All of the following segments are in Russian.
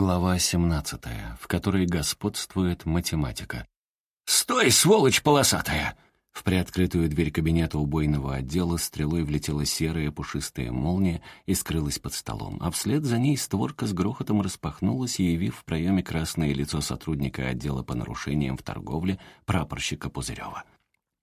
Глава 17, в которой господствует математика. «Стой, сволочь полосатая!» В приоткрытую дверь кабинета убойного отдела стрелой влетела серая пушистая молния и скрылась под столом, а вслед за ней створка с грохотом распахнулась, явив в проеме красное лицо сотрудника отдела по нарушениям в торговле прапорщика Пузырева.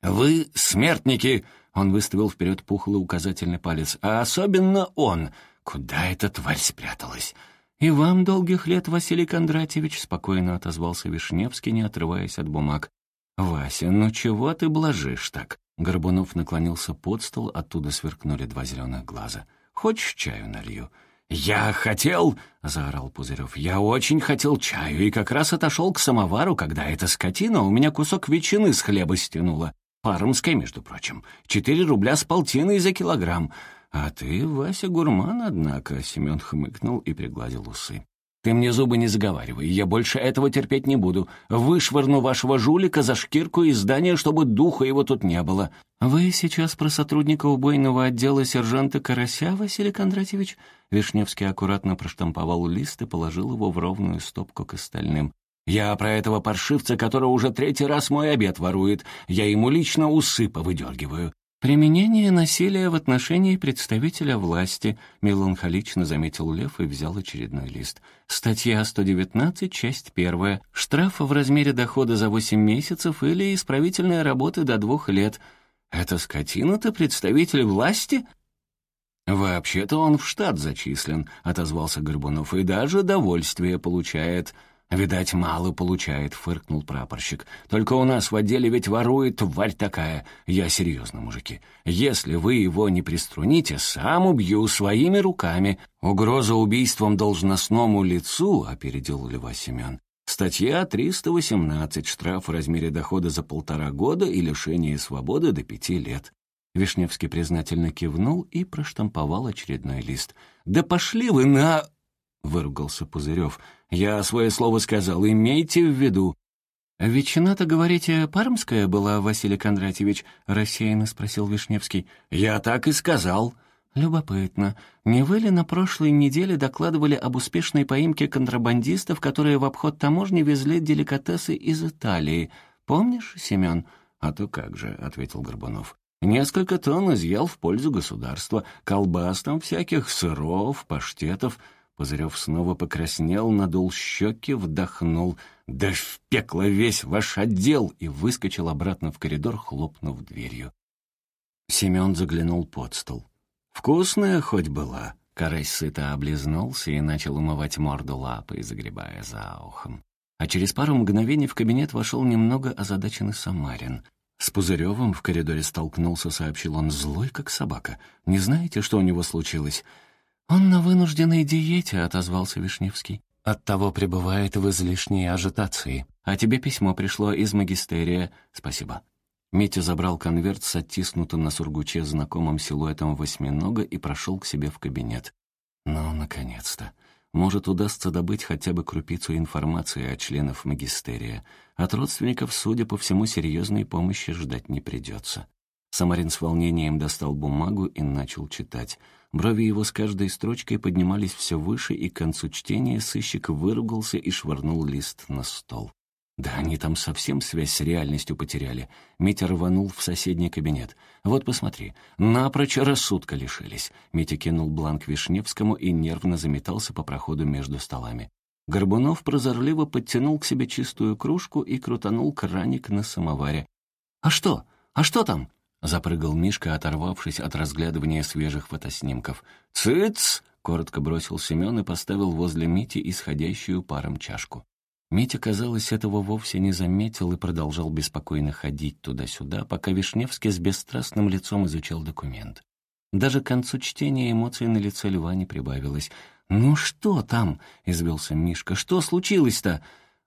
«Вы смертники!» — он выставил вперед пухлый указательный палец. «А особенно он! Куда эта тварь спряталась?» «И вам долгих лет, Василий Кондратьевич», — спокойно отозвался Вишневский, не отрываясь от бумаг. «Вася, ну чего ты блажишь так?» Горбунов наклонился под стол, оттуда сверкнули два зеленых глаза. «Хочешь чаю налью?» «Я хотел!» — заорал Пузырев. «Я очень хотел чаю и как раз отошел к самовару, когда эта скотина у меня кусок ветчины с хлеба стянула. Пармской, между прочим. Четыре рубля с полтиной за килограмм. «А ты, Вася, гурман, однако», — Семен хмыкнул и пригладил усы. «Ты мне зубы не заговаривай, я больше этого терпеть не буду. Вышвырну вашего жулика за шкирку из здания, чтобы духа его тут не было». «Вы сейчас про сотрудника убойного отдела сержанта Карася, Василий Кондратьевич?» Вишневский аккуратно проштамповал лист и положил его в ровную стопку к остальным. «Я про этого паршивца, который уже третий раз мой обед ворует. Я ему лично усы повыдергиваю. «Применение насилия в отношении представителя власти», — меланхолично заметил Лев и взял очередной лист. «Статья 119, часть первая. Штраф в размере дохода за 8 месяцев или исправительная работа до двух лет. Это скотина-то представитель власти?» «Вообще-то он в штат зачислен», — отозвался Горбунов, «и даже довольствие получает». «Видать, мало получает», — фыркнул прапорщик. «Только у нас в отделе ведь ворует тварь такая. Я серьезно, мужики. Если вы его не приструните, сам убью своими руками. Угроза убийством должностному лицу», — опередил Льва Семен. «Статья 318. Штраф в размере дохода за полтора года и лишение свободы до пяти лет». Вишневский признательно кивнул и проштамповал очередной лист. «Да пошли вы на...» — выругался Пузырев. «Я свое слово сказал, имейте в виду». «Ветчина-то, говорите, пармская была, Василий Кондратьевич?» — рассеянно спросил Вишневский. «Я так и сказал». «Любопытно. Не вы ли на прошлой неделе докладывали об успешной поимке контрабандистов, которые в обход таможни везли деликатесы из Италии? Помнишь, Семен?» «А то как же», — ответил Горбунов. «Несколько тонн изъял в пользу государства, колбас там всяких, сыров, паштетов». Пузырев снова покраснел, надул щеки, вдохнул. «Да в пекло весь ваш отдел!» и выскочил обратно в коридор, хлопнув дверью. Семен заглянул под стол. «Вкусная хоть была?» Карась сыто облизнулся и начал умывать морду лапой, загребая за ухом. А через пару мгновений в кабинет вошел немного озадаченный Самарин. С Пузыревым в коридоре столкнулся, сообщил он, злой как собака. «Не знаете, что у него случилось?» «Он на вынужденной диете», — отозвался Вишневский. «Оттого пребывает в излишней ажитации. А тебе письмо пришло из магистерия. Спасибо». Митя забрал конверт с оттиснутым на сургуче знакомым силуэтом восьминога и прошел к себе в кабинет. Ну, наконец-то. Может, удастся добыть хотя бы крупицу информации о членах магистерия. От родственников, судя по всему, серьезной помощи ждать не придется. Самарин с волнением достал бумагу и начал читать. Брови его с каждой строчкой поднимались все выше, и к концу чтения сыщик выругался и швырнул лист на стол. Да они там совсем связь с реальностью потеряли. Митя рванул в соседний кабинет. «Вот посмотри, напрочь рассудка лишились». Митя кинул бланк Вишневскому и нервно заметался по проходу между столами. Горбунов прозорливо подтянул к себе чистую кружку и крутанул краник на самоваре. «А что? А что там?» Запрыгал Мишка, оторвавшись от разглядывания свежих фотоснимков. «Цыц!» — коротко бросил Семен и поставил возле Мити исходящую паром чашку. Митя, казалось, этого вовсе не заметил и продолжал беспокойно ходить туда-сюда, пока Вишневский с бесстрастным лицом изучал документ. Даже к концу чтения эмоций на лице льва не прибавилось. «Ну что там?» — извелся Мишка. «Что случилось-то?»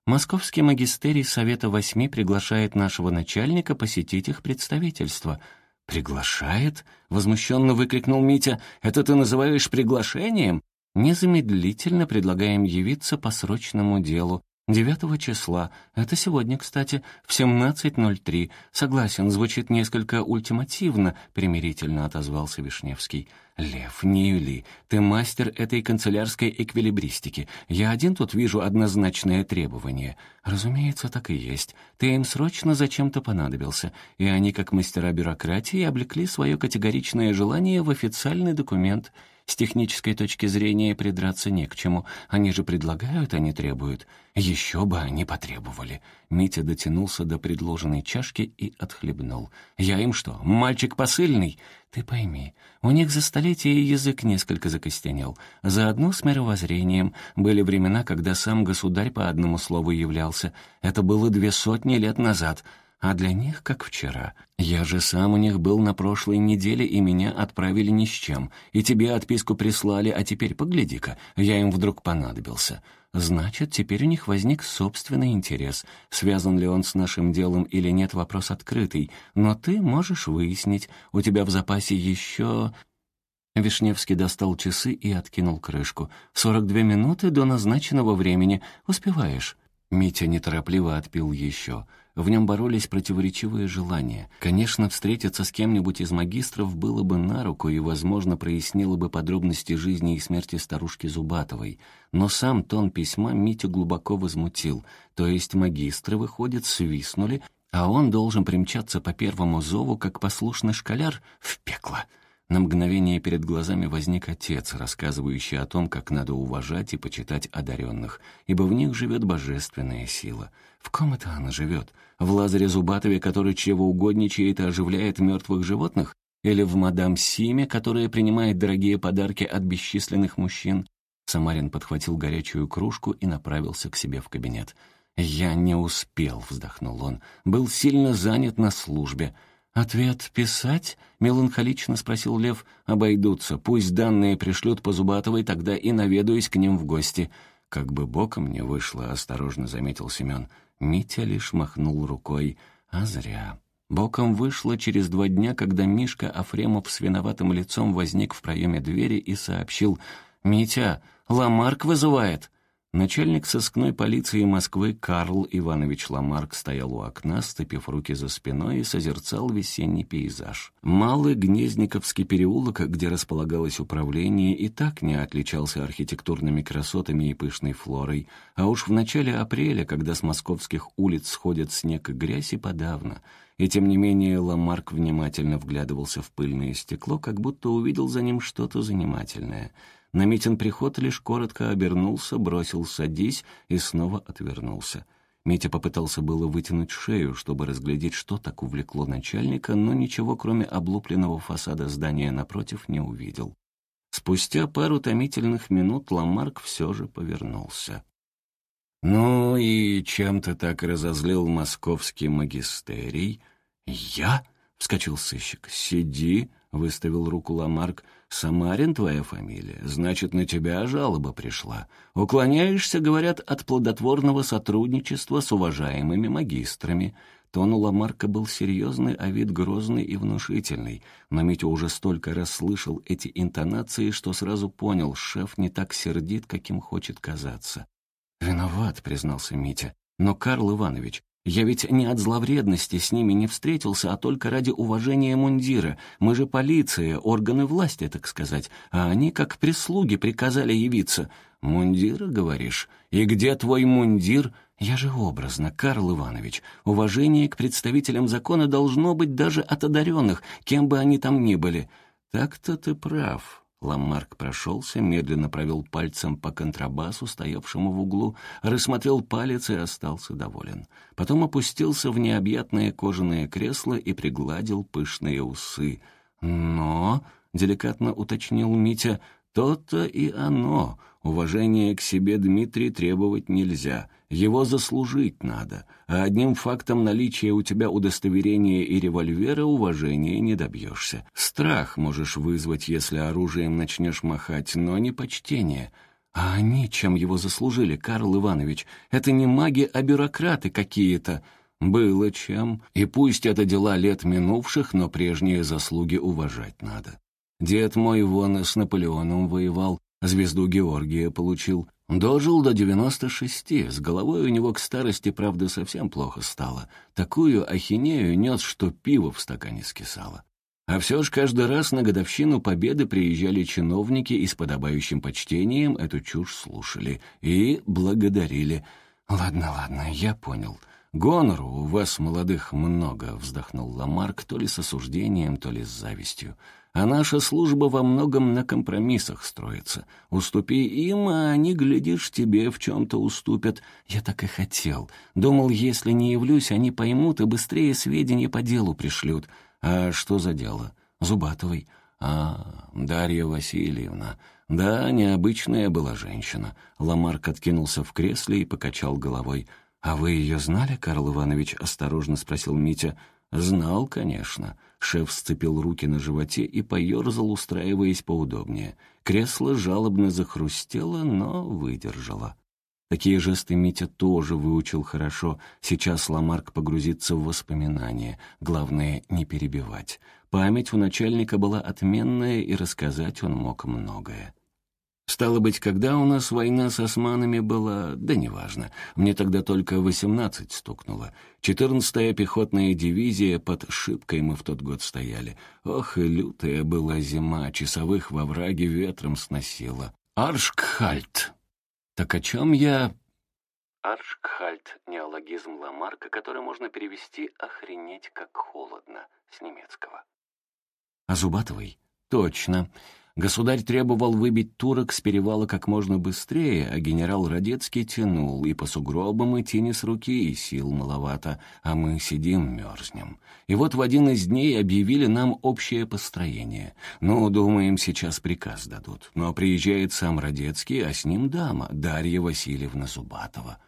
Московский магистерий Совета Восьми приглашает нашего начальника посетить их представительство. «Приглашает?» — возмущенно выкрикнул Митя. «Это ты называешь приглашением?» «Незамедлительно предлагаем явиться по срочному делу. Девятого числа. Это сегодня, кстати, в 17.03. Согласен, звучит несколько ультимативно», — примирительно отозвался Вишневский. «Лев, не юли. Ты мастер этой канцелярской эквилибристики. Я один тут вижу однозначное требование». «Разумеется, так и есть. Ты им срочно зачем-то понадобился, и они, как мастера бюрократии, облекли свое категоричное желание в официальный документ». С технической точки зрения придраться не к чему. Они же предлагают, а не требуют. Еще бы они потребовали. Митя дотянулся до предложенной чашки и отхлебнул. «Я им что, мальчик посыльный?» «Ты пойми, у них за столетие язык несколько закостенел. Заодно с мировоззрением. Были времена, когда сам государь по одному слову являлся. Это было две сотни лет назад» а для них как вчера. Я же сам у них был на прошлой неделе, и меня отправили ни с чем. И тебе отписку прислали, а теперь погляди-ка, я им вдруг понадобился. Значит, теперь у них возник собственный интерес. Связан ли он с нашим делом или нет, вопрос открытый. Но ты можешь выяснить. У тебя в запасе еще... Вишневский достал часы и откинул крышку. «Сорок две минуты до назначенного времени. Успеваешь». Митя неторопливо отпил еще. В нем боролись противоречивые желания. Конечно, встретиться с кем-нибудь из магистров было бы на руку и, возможно, прояснило бы подробности жизни и смерти старушки Зубатовой. Но сам тон письма Митю глубоко возмутил. То есть магистры, выходят, свистнули, а он должен примчаться по первому зову, как послушный школяр, в пекло. На мгновение перед глазами возник отец, рассказывающий о том, как надо уважать и почитать одаренных, ибо в них живет божественная сила. В ком это она живет? В Лазаре Зубатове, который чего угодничает и оживляет мертвых животных? Или в мадам Симе, которая принимает дорогие подарки от бесчисленных мужчин? Самарин подхватил горячую кружку и направился к себе в кабинет. «Я не успел», — вздохнул он. «Был сильно занят на службе». «Ответ писать?» — меланхолично спросил Лев. «Обойдутся. Пусть данные пришлют по Зубатовой, тогда и наведаюсь к ним в гости». «Как бы боком не вышло», — осторожно заметил Семен. Митя лишь махнул рукой. «А зря». Боком вышло через два дня, когда Мишка Афремов с виноватым лицом возник в проеме двери и сообщил. «Митя, Ламарк вызывает!» Начальник сыскной полиции Москвы Карл Иванович Ламарк стоял у окна, сцепив руки за спиной и созерцал весенний пейзаж. Малый Гнезниковский переулок, где располагалось управление, и так не отличался архитектурными красотами и пышной флорой, а уж в начале апреля, когда с московских улиц сходят снег и грязь, и подавно. И тем не менее Ламарк внимательно вглядывался в пыльное стекло, как будто увидел за ним что-то занимательное — на Митин приход лишь коротко обернулся, бросил «садись» и снова отвернулся. Митя попытался было вытянуть шею, чтобы разглядеть, что так увлекло начальника, но ничего, кроме облупленного фасада здания напротив, не увидел. Спустя пару томительных минут Ламарк все же повернулся. «Ну и чем ты так разозлил московский магистерий?» «Я?» — вскочил сыщик. «Сиди», — выставил руку Ламарк. «Самарин твоя фамилия, значит, на тебя жалоба пришла. Уклоняешься, говорят, от плодотворного сотрудничества с уважаемыми магистрами». Тон у Ламарка был серьезный, а вид грозный и внушительный. Но Митя уже столько раз слышал эти интонации, что сразу понял, шеф не так сердит, каким хочет казаться. «Виноват», — признался Митя. «Но, Карл Иванович, я ведь не от зловредности с ними не встретился, а только ради уважения мундира. Мы же полиция, органы власти, так сказать, а они как прислуги приказали явиться. Мундира, говоришь? И где твой мундир? Я же образно, Карл Иванович. Уважение к представителям закона должно быть даже от одаренных, кем бы они там ни были. Так-то ты прав, Ламарк прошелся, медленно провел пальцем по контрабасу, стоявшему в углу, рассмотрел палец и остался доволен. Потом опустился в необъятное кожаное кресло и пригладил пышные усы. «Но», — деликатно уточнил Митя, — «то-то и оно. Уважение к себе Дмитрий требовать нельзя». Его заслужить надо, а одним фактом наличия у тебя удостоверения и револьвера уважения не добьешься. Страх можешь вызвать, если оружием начнешь махать, но не почтение. А они чем его заслужили, Карл Иванович? Это не маги, а бюрократы какие-то. Было чем. И пусть это дела лет минувших, но прежние заслуги уважать надо. Дед мой вон с Наполеоном воевал, звезду Георгия получил. Дожил до девяносто шести, с головой у него к старости, правда, совсем плохо стало. Такую ахинею нес, что пиво в стакане скисало. А все ж каждый раз на годовщину Победы приезжали чиновники и с подобающим почтением эту чушь слушали и благодарили. «Ладно, ладно, я понял. Гонору у вас, молодых, много», — вздохнул Ламарк, то ли с осуждением, то ли с завистью. «А наша служба во многом на компромиссах строится. Уступи им, а они, глядишь, тебе в чем-то уступят. Я так и хотел. Думал, если не явлюсь, они поймут и быстрее сведения по делу пришлют». «А что за дело?» «Зубатовой». «А, Дарья Васильевна. Да, необычная была женщина». Ламарк откинулся в кресле и покачал головой. «А вы ее знали, Карл Иванович?» — осторожно спросил Митя. «Знал, конечно». Шеф сцепил руки на животе и поерзал, устраиваясь поудобнее. Кресло жалобно захрустело, но выдержало. Такие жесты Митя тоже выучил хорошо. Сейчас Ламарк погрузится в воспоминания. Главное, не перебивать. Память у начальника была отменная, и рассказать он мог многое. Стало быть, когда у нас война с османами была, да неважно. Мне тогда только восемнадцать стукнуло. Четырнадцатая пехотная дивизия под Шибкой мы в тот год стояли. Ох, и лютая была зима, часовых во враге ветром сносила. Аршкхальт, так о чем я... Аршкхальт — неологизм Ламарка, который можно перевести «охренеть как холодно» с немецкого. А Зубатовой? Точно. Государь требовал выбить турок с перевала как можно быстрее, а генерал Радецкий тянул, и по сугробам идти не с руки, и сил маловато, а мы сидим, мерзнем. И вот в один из дней объявили нам общее построение. Ну, думаем, сейчас приказ дадут. Но приезжает сам Радецкий, а с ним дама, Дарья Васильевна Зубатова.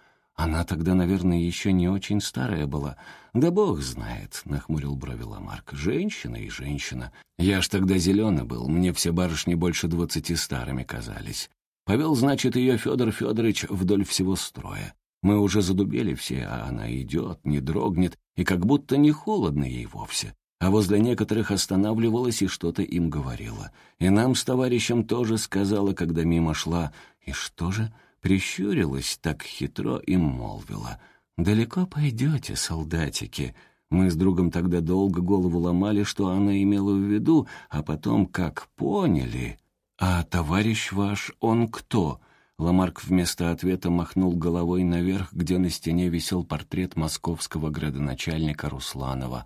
Она тогда, наверное, еще не очень старая была. Да бог знает, — нахмурил брови Ламарк. Женщина и женщина. Я ж тогда зеленый был, мне все барышни больше двадцати старыми казались. Повел, значит, ее Федор Федорович вдоль всего строя. Мы уже задубели все, а она идет, не дрогнет, и как будто не холодно ей вовсе. А возле некоторых останавливалась и что-то им говорила. И нам с товарищем тоже сказала, когда мимо шла. И что же? Прищурилась так хитро и молвила. «Далеко пойдете, солдатики?» Мы с другом тогда долго голову ломали, что она имела в виду, а потом как поняли. «А товарищ ваш, он кто?» Ламарк вместо ответа махнул головой наверх, где на стене висел портрет московского градоначальника Русланова.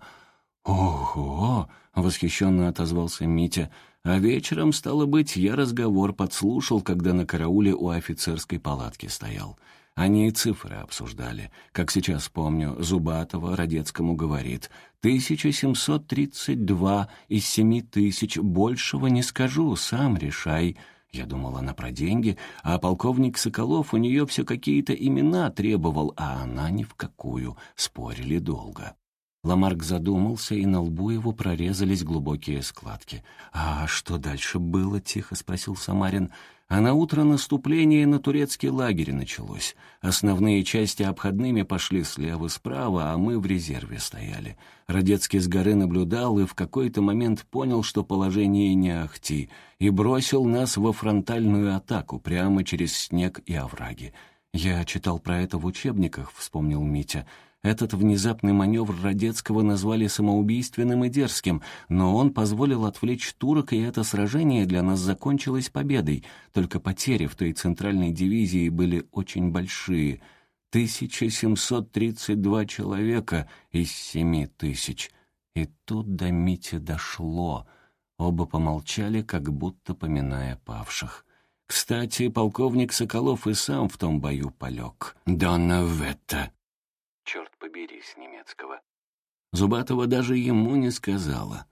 «Ого!» — восхищенно отозвался Митя. А вечером, стало быть, я разговор подслушал, когда на карауле у офицерской палатки стоял. Они и цифры обсуждали. Как сейчас помню, Зубатова Родецкому говорит, «1732 из семи тысяч, большего не скажу, сам решай». Я думал, она про деньги, а полковник Соколов у нее все какие-то имена требовал, а она ни в какую. Спорили долго. Ламарк задумался, и на лбу его прорезались глубокие складки. «А что дальше было?» — тихо спросил Самарин. «А на утро наступление на турецкий лагерь началось. Основные части обходными пошли слева-справа, а мы в резерве стояли. Родецкий с горы наблюдал и в какой-то момент понял, что положение не ахти, и бросил нас во фронтальную атаку прямо через снег и овраги. «Я читал про это в учебниках», — вспомнил Митя. Этот внезапный маневр Радецкого назвали самоубийственным и дерзким, но он позволил отвлечь турок, и это сражение для нас закончилось победой. Только потери в той центральной дивизии были очень большие. 1732 человека из семи тысяч. И тут до Мити дошло. Оба помолчали, как будто поминая павших. Кстати, полковник Соколов и сам в том бою полег. «Донна Ветта», черт побери, с немецкого. Зубатова даже ему не сказала.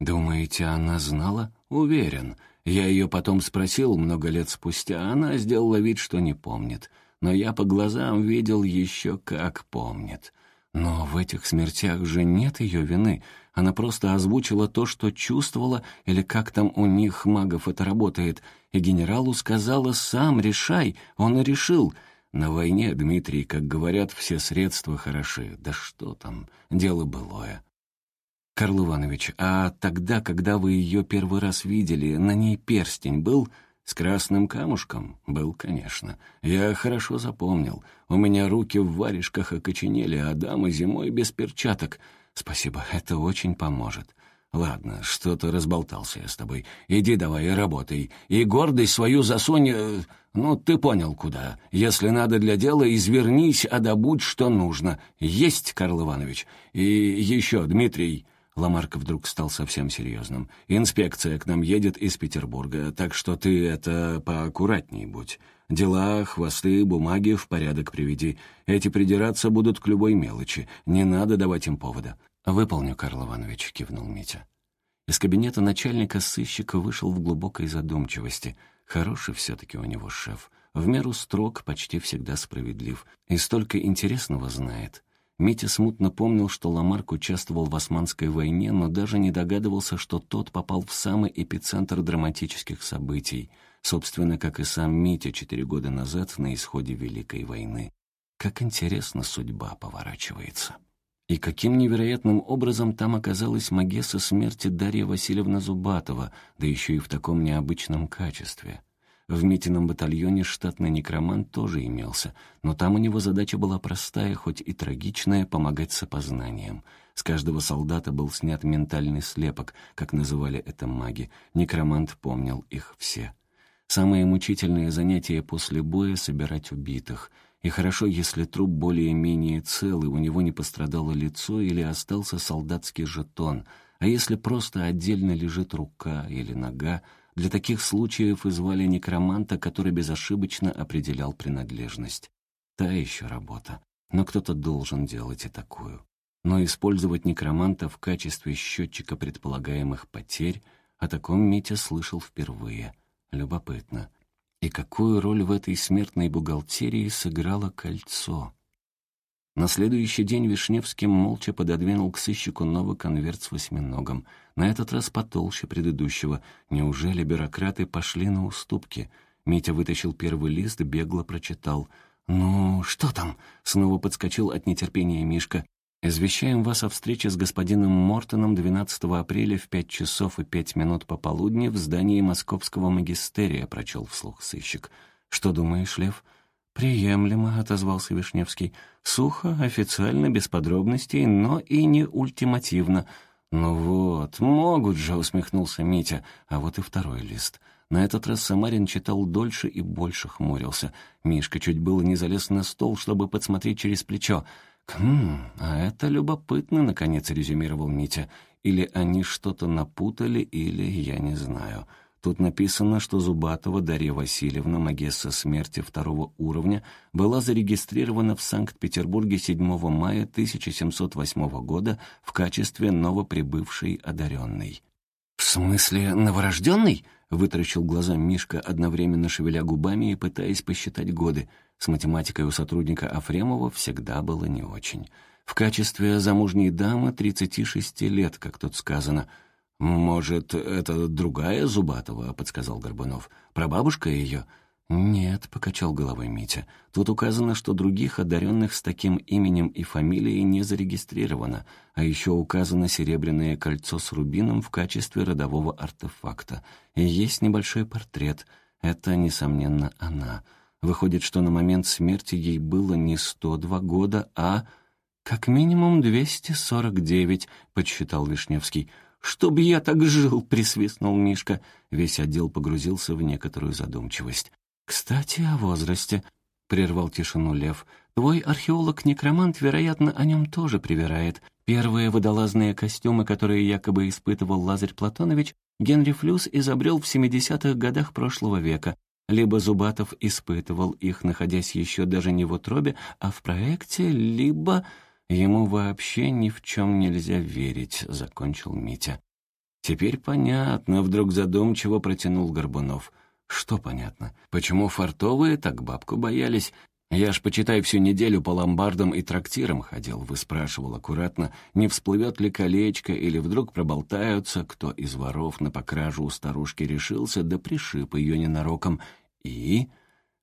«Думаете, она знала?» «Уверен. Я ее потом спросил много лет спустя, она сделала вид, что не помнит. Но я по глазам видел еще как помнит. Но в этих смертях же нет ее вины. Она просто озвучила то, что чувствовала, или как там у них, магов, это работает. И генералу сказала «сам решай». Он и решил — на войне, Дмитрий, как говорят, все средства хороши. Да что там, дело былое. Карл Иванович, а тогда, когда вы ее первый раз видели, на ней перстень был? С красным камушком? Был, конечно. Я хорошо запомнил. У меня руки в варежках окоченели, а дамы зимой без перчаток. Спасибо, это очень поможет. Ладно, что-то разболтался я с тобой. Иди давай и работай. И гордость свою засунь... Э, ну, ты понял, куда. Если надо для дела, извернись, а добудь, что нужно. Есть, Карл Иванович. И еще, Дмитрий... Ламарко вдруг стал совсем серьезным. «Инспекция к нам едет из Петербурга, так что ты это поаккуратней будь. Дела, хвосты, бумаги в порядок приведи. Эти придираться будут к любой мелочи. Не надо давать им повода. «Выполню, Карл Иванович», — кивнул Митя. Из кабинета начальника сыщика вышел в глубокой задумчивости. Хороший все-таки у него шеф. В меру строг, почти всегда справедлив. И столько интересного знает. Митя смутно помнил, что Ламарк участвовал в Османской войне, но даже не догадывался, что тот попал в самый эпицентр драматических событий, собственно, как и сам Митя четыре года назад на исходе Великой войны. Как интересно судьба поворачивается. И каким невероятным образом там оказалась Магесса смерти Дарья Васильевна Зубатова, да еще и в таком необычном качестве. В Митином батальоне штатный некромант тоже имелся, но там у него задача была простая, хоть и трагичная, помогать с опознанием. С каждого солдата был снят ментальный слепок, как называли это маги. Некромант помнил их все. Самое мучительное занятие после боя — собирать убитых — и хорошо, если труп более-менее целый, у него не пострадало лицо или остался солдатский жетон, а если просто отдельно лежит рука или нога, для таких случаев и некроманта, который безошибочно определял принадлежность. Та еще работа. Но кто-то должен делать и такую. Но использовать некроманта в качестве счетчика предполагаемых потерь о таком Митя слышал впервые. Любопытно. И какую роль в этой смертной бухгалтерии сыграло кольцо? На следующий день Вишневский молча пододвинул к сыщику новый конверт с восьминогом. На этот раз потолще предыдущего. Неужели бюрократы пошли на уступки? Митя вытащил первый лист, бегло прочитал. «Ну, что там?» — снова подскочил от нетерпения Мишка. «Извещаем вас о встрече с господином Мортоном 12 апреля в 5 часов и 5 минут пополудни в здании Московского магистерия», — прочел вслух сыщик. «Что думаешь, Лев?» «Приемлемо», — отозвался Вишневский. «Сухо, официально, без подробностей, но и не ультимативно». «Ну вот, могут же», — усмехнулся Митя. А вот и второй лист. На этот раз Самарин читал дольше и больше хмурился. Мишка чуть было не залез на стол, чтобы подсмотреть через плечо. «Хм, а это любопытно», — наконец резюмировал Митя. «Или они что-то напутали, или я не знаю». Тут написано, что Зубатова Дарья Васильевна, Магесса смерти второго уровня, была зарегистрирована в Санкт-Петербурге 7 мая 1708 года в качестве новоприбывшей одаренной. «В смысле новорожденный?» — вытрачил глаза Мишка, одновременно шевеля губами и пытаясь посчитать годы — с математикой у сотрудника Афремова всегда было не очень. В качестве замужней дамы 36 лет, как тут сказано. «Может, это другая Зубатова?» — подсказал Горбунов. «Прабабушка ее?» «Нет», — покачал головой Митя. «Тут указано, что других одаренных с таким именем и фамилией не зарегистрировано, а еще указано серебряное кольцо с рубином в качестве родового артефакта. И есть небольшой портрет. Это, несомненно, она. Выходит, что на момент смерти ей было не 102 года, а... «Как минимум 249», — подсчитал Вишневский. «Чтоб я так жил!» — присвистнул Мишка. Весь отдел погрузился в некоторую задумчивость. «Кстати, о возрасте», — прервал тишину Лев. «Твой археолог-некромант, вероятно, о нем тоже привирает. Первые водолазные костюмы, которые якобы испытывал Лазарь Платонович, Генри Флюс изобрел в 70-х годах прошлого века. Либо Зубатов испытывал их, находясь еще даже не в утробе, а в проекте, либо ему вообще ни в чем нельзя верить, — закончил Митя. «Теперь понятно», — вдруг задумчиво протянул Горбунов. «Что понятно? Почему фартовые так бабку боялись? Я ж, почитай, всю неделю по ломбардам и трактирам ходил, выспрашивал аккуратно, не всплывет ли колечко, или вдруг проболтаются, кто из воров на покражу у старушки решился, да пришиб ее ненароком. И...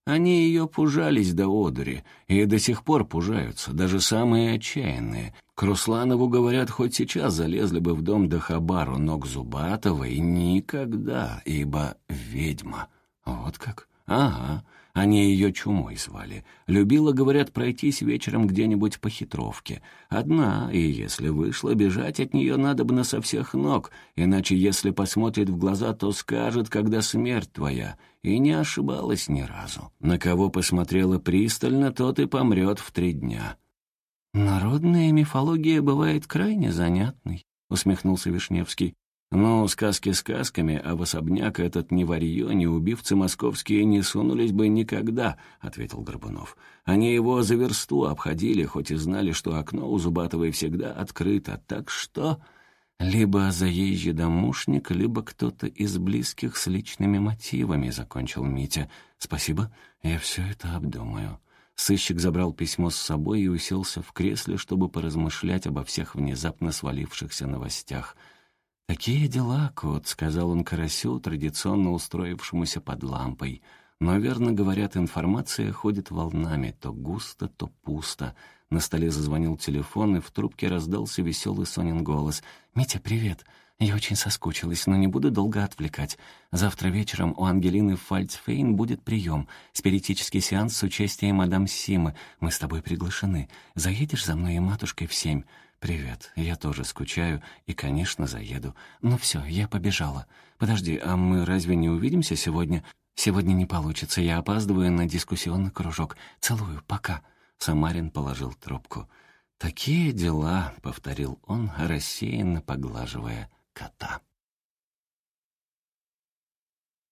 Они ее пужались до одури, и до сих пор пужаются, даже самые отчаянные. К Русланову, говорят, хоть сейчас залезли бы в дом до Хабару, но к Зубатовой никогда, ибо ведьма. Вот как? Ага. Они ее чумой звали. Любила, говорят, пройтись вечером где-нибудь по хитровке. Одна, и если вышла, бежать от нее надо бы на со всех ног, иначе если посмотрит в глаза, то скажет, когда смерть твоя. И не ошибалась ни разу. На кого посмотрела пристально, тот и помрет в три дня. «Народная мифология бывает крайне занятной», — усмехнулся Вишневский. «Ну, сказки сказками, а в особняк этот ни варьё, ни убивцы московские не сунулись бы никогда», — ответил Горбунов. «Они его за версту обходили, хоть и знали, что окно у Зубатовой всегда открыто, так что...» «Либо заезжий домушник, либо кто-то из близких с личными мотивами», — закончил Митя. «Спасибо, я все это обдумаю». Сыщик забрал письмо с собой и уселся в кресле, чтобы поразмышлять обо всех внезапно свалившихся новостях — «Такие дела, кот», — сказал он Карасю, традиционно устроившемуся под лампой. Но, верно говорят, информация ходит волнами, то густо, то пусто. На столе зазвонил телефон, и в трубке раздался веселый Сонин голос. «Митя, привет. Я очень соскучилась, но не буду долго отвлекать. Завтра вечером у Ангелины Фальцфейн будет прием. Спиритический сеанс с участием мадам Симы. Мы с тобой приглашены. Заедешь за мной и матушкой в семь?» «Привет. Я тоже скучаю и, конечно, заеду. Ну все, я побежала. Подожди, а мы разве не увидимся сегодня?» «Сегодня не получится. Я опаздываю на дискуссионный кружок. Целую. Пока». Самарин положил трубку. «Такие дела», — повторил он, рассеянно поглаживая кота.